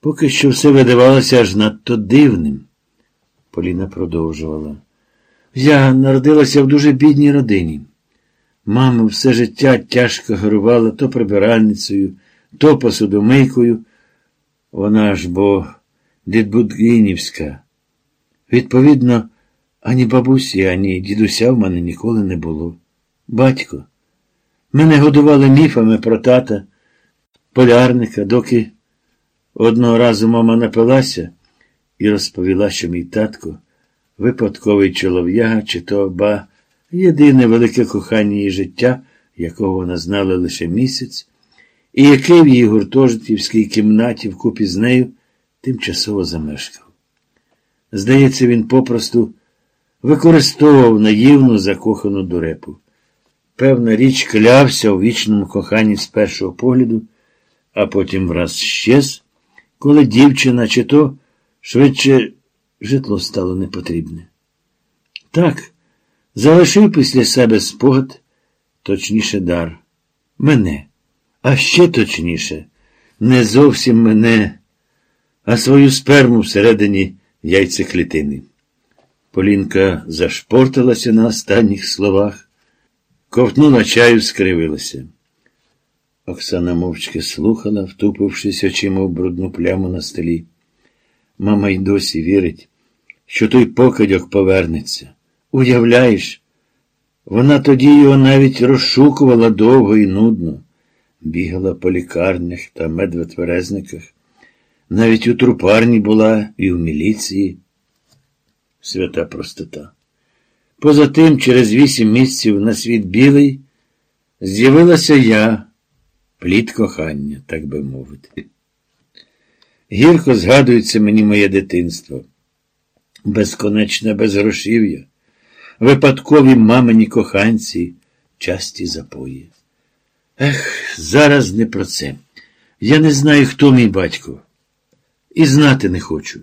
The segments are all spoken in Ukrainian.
Поки що все видавалося аж надто дивним. Поліна продовжувала. Я народилася в дуже бідній родині. Мама все життя тяжко горувала то прибиральницею, то посудомийкою. Вона ж бо дідбудгинівська. Відповідно, ані бабусі, ані дідуся в мене ніколи не було. Батько. Мене годували міфами про тата, полярника, доки одного разу мама напилася і розповіла, що мій татко випадковий чолов'яга, чи то ба єдине велике кохання її життя, якого вона знала лише місяць, і який в її гуртожитівській кімнаті вкупі з нею тимчасово замешкав. Здається, він попросту використовував наївну закохану дурепу. Певна річ клявся у вічному коханні з першого погляду, а потім враз щез, коли дівчина чи то швидше житло стало непотрібне. Так, залишив після себе спогад, точніше дар. Мене, а ще точніше, не зовсім мене, а свою сперму всередині яйцеклітини. Полінка зашпортилася на останніх словах, ковтнула чаю, скривилася. Оксана мовчки слухала, втупившись очима в брудну пляму на столі. Мама й досі вірить, що той покидьок повернеться. Уявляєш, вона тоді його навіть розшукувала довго і нудно, бігала по лікарнях та медвотверезниках, навіть у трупарні була і в міліції. Свята простота. Поза тим, через вісім місяців на світ білий, з'явилася я, плід кохання, так би мовити. Гірко згадується мені моє дитинство, безконечне безгрошів'я, випадкові мамині коханці, часті запої. Ех, зараз не про це. Я не знаю, хто мій батько, і знати не хочу.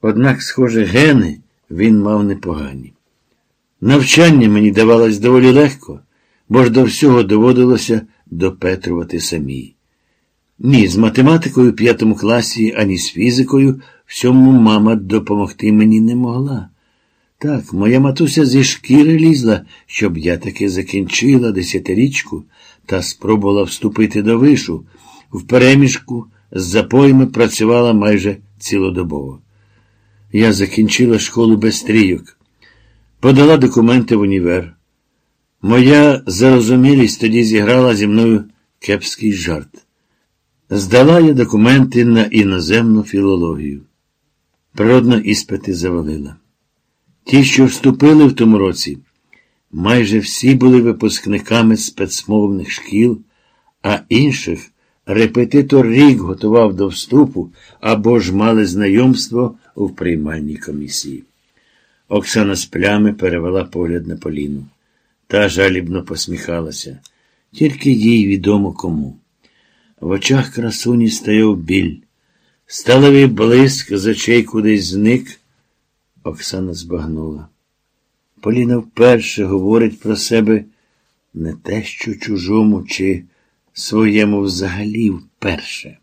Однак, схоже, гени він мав непогані. Навчання мені давалось доволі легко, бо ж до всього доводилося допетрувати самій. Ні, з математикою в п'ятому класі, ані з фізикою всьому мама допомогти мені не могла. Так, моя матуся зі шкіри лізла, щоб я таки закінчила десятирічку та спробувала вступити до вишу. В переміжку з запоями працювала майже цілодобово. Я закінчила школу без трійок, подала документи в універ. Моя зарозумілість тоді зіграла зі мною кепський жарт. Здала я документи на іноземну філологію. Природно іспити завалила. Ті, що вступили в тому році, майже всі були випускниками спецмовних шкіл, а інших репетитор рік готував до вступу або ж мали знайомство у приймальній комісії. Оксана з плями перевела погляд на Поліну. Та жалібно посміхалася. Тільки їй відомо кому. В очах красуні стояв біль. Сталевий блиск з очей кудись зник. Оксана збагнула. Поліна вперше говорить про себе не те, що чужому, чи своєму взагалі вперше.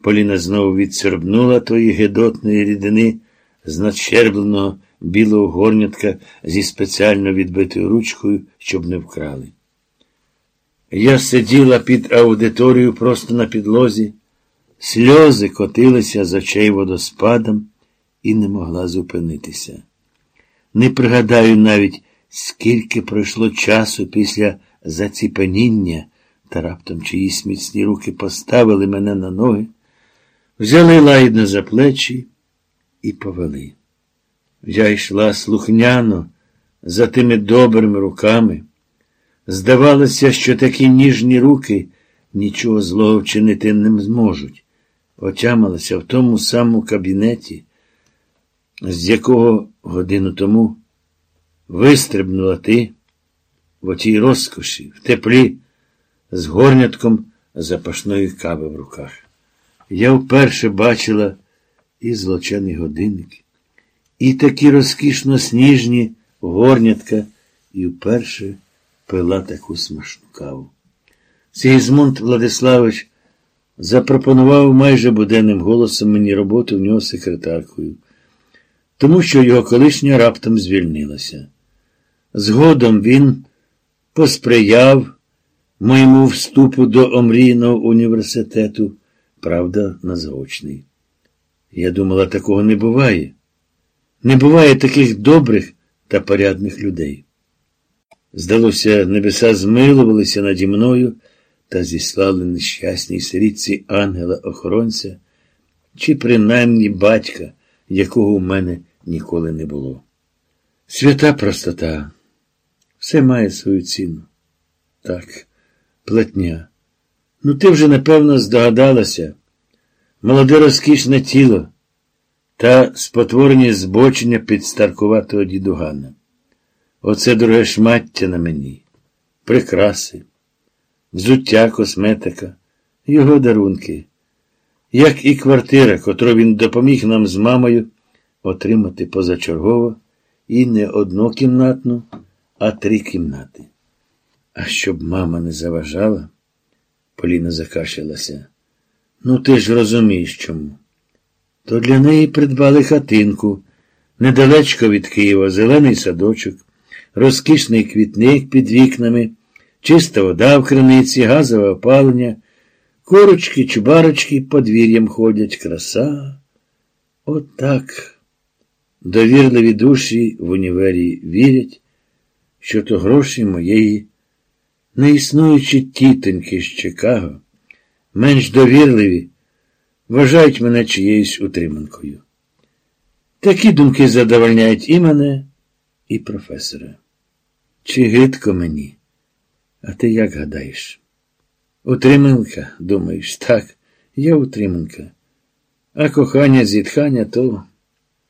Поліна знову відсербнула тої гедотної рідини з надщербленого білого горнятка зі спеціально відбитою ручкою, щоб не вкрали. Я сиділа під аудиторією просто на підлозі, сльози котилися з очей водоспадом і не могла зупинитися. Не пригадаю навіть, скільки пройшло часу після заціпеніння, та раптом чиїсь міцні руки поставили мене на ноги, взяли лагідно за плечі і повели. Я йшла слухняно за тими добрими руками. Здавалося, що такі ніжні руки нічого злого вчинити не зможуть. Отямилася в тому самому кабінеті, з якого годину тому вистрибнула ти в отій розкоші, в теплі, з горнятком запашної кави в руках. Я вперше бачила і злочений годинник, і такі розкішно сніжні горнятка, і вперше пила таку смачну каву. Сігізмунд Владиславович запропонував майже буденним голосом мені роботу в нього секретаркою, тому що його колишня раптом звільнилася. Згодом він посприяв моєму вступу до омрійного університету, правда, на заочний. Я думала, такого не буває. Не буває таких добрих та порядних людей. Здалося, небеса змилувалися наді мною та зіслали нещасній сирітці ангела-охоронця, чи принаймні батька, якого у мене ніколи не було. Свята простота, все має свою ціну. Так, платня. Ну, ти вже, напевно, здогадалася. Молоде розкішне тіло та спотворені збочення підстаркуватого дідугана. Оце дороге шмаття на мені, прикраси, взуття, косметика, його дарунки, як і квартира, котру він допоміг нам з мамою отримати позачергово і не однокімнатну, а три кімнати. А щоб мама не заважала, Поліна закашлялася. Ну, ти ж розумієш чому. То для неї придбали хатинку, недалечко від Києва, зелений садочок, розкішний квітник під вікнами, чиста вода в криниці, газове опалення, корочки, чубарочки подвір'ям ходять, краса. От так. Довірливі душі в універі вірять, що то гроші моєї неіснуючі тітоньки з Чикаго, менш довірливі, вважають мене чиєюсь утриманкою. Такі думки задовольняють і мене, і професора. Чи гидко мені? А ти як гадаєш? Утриманка, думаєш, так, я утриманка. А кохання, зітхання то.